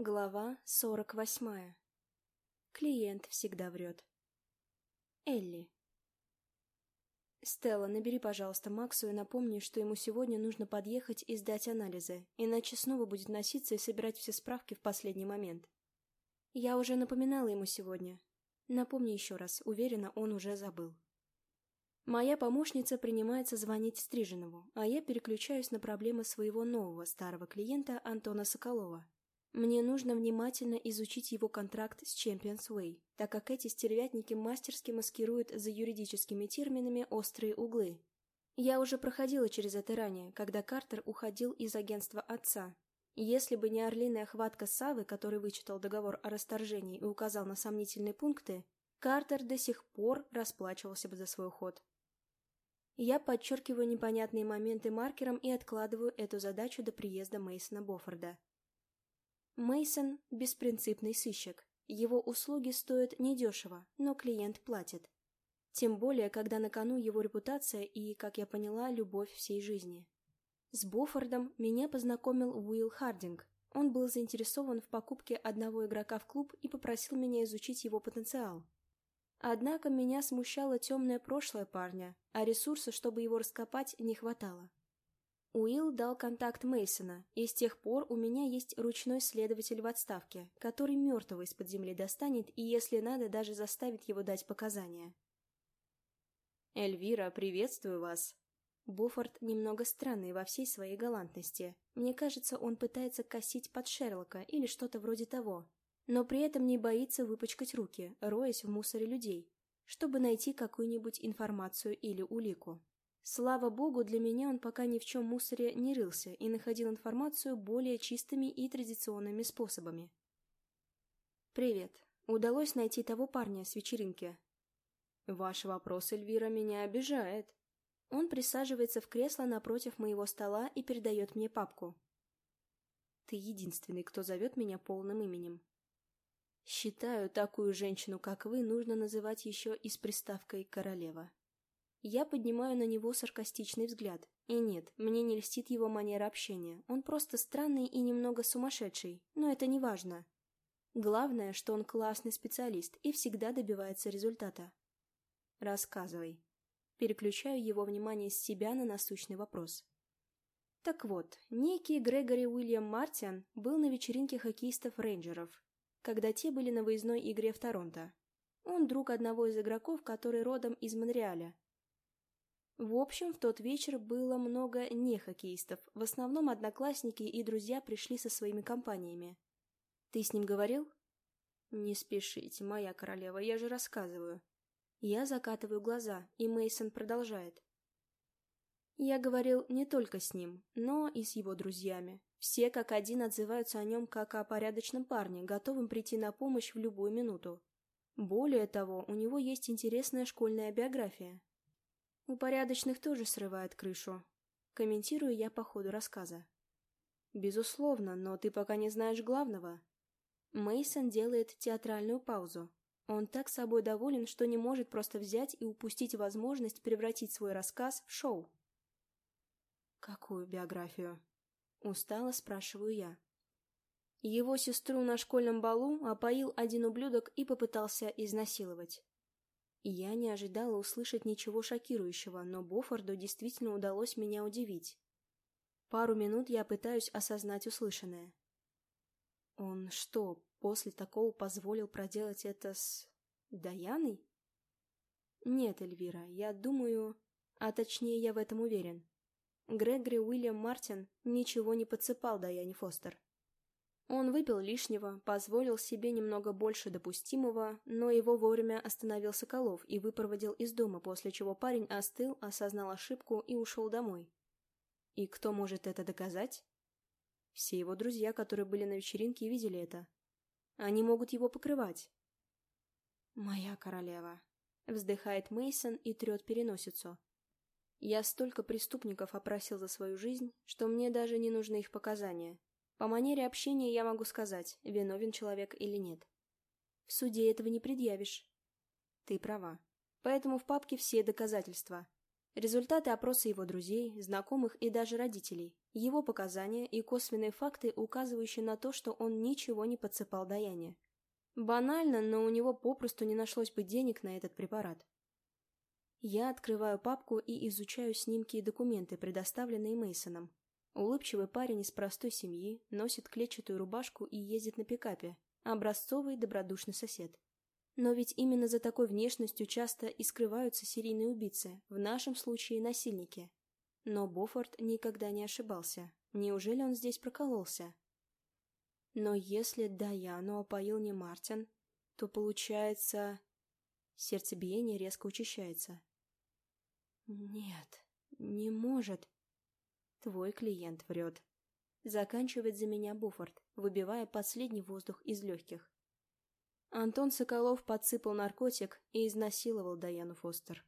Глава сорок восьмая. Клиент всегда врет. Элли. «Стелла, набери, пожалуйста, Максу и напомни, что ему сегодня нужно подъехать и сдать анализы, иначе снова будет носиться и собирать все справки в последний момент. Я уже напоминала ему сегодня. Напомни еще раз, уверена, он уже забыл». Моя помощница принимается звонить Стриженову, а я переключаюсь на проблемы своего нового старого клиента Антона Соколова. Мне нужно внимательно изучить его контракт с Champions Way, так как эти стервятники мастерски маскируют за юридическими терминами острые углы. Я уже проходила через это ранее, когда Картер уходил из агентства отца. Если бы не орлиная хватка Савы, который вычитал договор о расторжении и указал на сомнительные пункты, Картер до сих пор расплачивался бы за свой уход. Я подчеркиваю непонятные моменты маркером и откладываю эту задачу до приезда Мейсона Боффорда. Мейсон беспринципный сыщик. Его услуги стоят недешево, но клиент платит. Тем более, когда на кону его репутация и, как я поняла, любовь всей жизни. С Боффордом меня познакомил Уилл Хардинг. Он был заинтересован в покупке одного игрока в клуб и попросил меня изучить его потенциал. Однако меня смущало темное прошлое парня, а ресурса, чтобы его раскопать, не хватало. Уилл дал контакт Мейсона, и с тех пор у меня есть ручной следователь в отставке, который мертвого из-под земли достанет и, если надо, даже заставит его дать показания. «Эльвира, приветствую вас!» Буффорд немного странный во всей своей галантности. Мне кажется, он пытается косить под Шерлока или что-то вроде того но при этом не боится выпачкать руки, роясь в мусоре людей, чтобы найти какую-нибудь информацию или улику. Слава богу, для меня он пока ни в чем мусоре не рылся и находил информацию более чистыми и традиционными способами. «Привет. Удалось найти того парня с вечеринки?» «Ваш вопрос, Эльвира, меня обижает». Он присаживается в кресло напротив моего стола и передает мне папку. «Ты единственный, кто зовет меня полным именем. Считаю, такую женщину, как вы, нужно называть еще и с приставкой «королева». Я поднимаю на него саркастичный взгляд. И нет, мне не льстит его манера общения. Он просто странный и немного сумасшедший, но это не важно. Главное, что он классный специалист и всегда добивается результата. Рассказывай. Переключаю его внимание с себя на насущный вопрос. Так вот, некий Грегори Уильям Мартиан был на вечеринке хоккеистов-рейнджеров когда те были на выездной игре в Торонто. Он друг одного из игроков, который родом из Монреаля. В общем, в тот вечер было много не хоккеистов, в основном одноклассники и друзья пришли со своими компаниями. Ты с ним говорил? Не спешите, моя королева, я же рассказываю. Я закатываю глаза, и Мейсон продолжает. Я говорил не только с ним, но и с его друзьями. Все как один отзываются о нем как о порядочном парне, готовом прийти на помощь в любую минуту. Более того, у него есть интересная школьная биография. У порядочных тоже срывает крышу. Комментирую я по ходу рассказа. Безусловно, но ты пока не знаешь главного. Мейсон делает театральную паузу. Он так собой доволен, что не может просто взять и упустить возможность превратить свой рассказ в шоу. Какую биографию? Устало спрашиваю я. Его сестру на школьном балу опоил один ублюдок и попытался изнасиловать. Я не ожидала услышать ничего шокирующего, но Боффорду действительно удалось меня удивить. Пару минут я пытаюсь осознать услышанное. Он что, после такого позволил проделать это с... Даяной? Нет, Эльвира, я думаю... А точнее, я в этом уверен. Грегори Уильям Мартин ничего не подсыпал Даяне Фостер. Он выпил лишнего, позволил себе немного больше допустимого, но его вовремя остановил Соколов и выпроводил из дома, после чего парень остыл, осознал ошибку и ушел домой. И кто может это доказать? Все его друзья, которые были на вечеринке, видели это. Они могут его покрывать. «Моя королева», — вздыхает Мейсон и трет переносицу. Я столько преступников опросил за свою жизнь, что мне даже не нужны их показания. По манере общения я могу сказать, виновен человек или нет. В суде этого не предъявишь. Ты права. Поэтому в папке все доказательства. Результаты опроса его друзей, знакомых и даже родителей. Его показания и косвенные факты, указывающие на то, что он ничего не подсыпал Даяне. Банально, но у него попросту не нашлось бы денег на этот препарат. Я открываю папку и изучаю снимки и документы, предоставленные Мейсоном. Улыбчивый парень из простой семьи, носит клетчатую рубашку и ездит на пикапе. Образцовый добродушный сосед. Но ведь именно за такой внешностью часто и скрываются серийные убийцы, в нашем случае насильники. Но Боффорд никогда не ошибался. Неужели он здесь прокололся? Но если Даяну опоил не Мартин, то получается... Сердцебиение резко учащается. «Нет, не может. Твой клиент врет». Заканчивает за меня Буфорд, выбивая последний воздух из легких. Антон Соколов подсыпал наркотик и изнасиловал Даяну Фостер.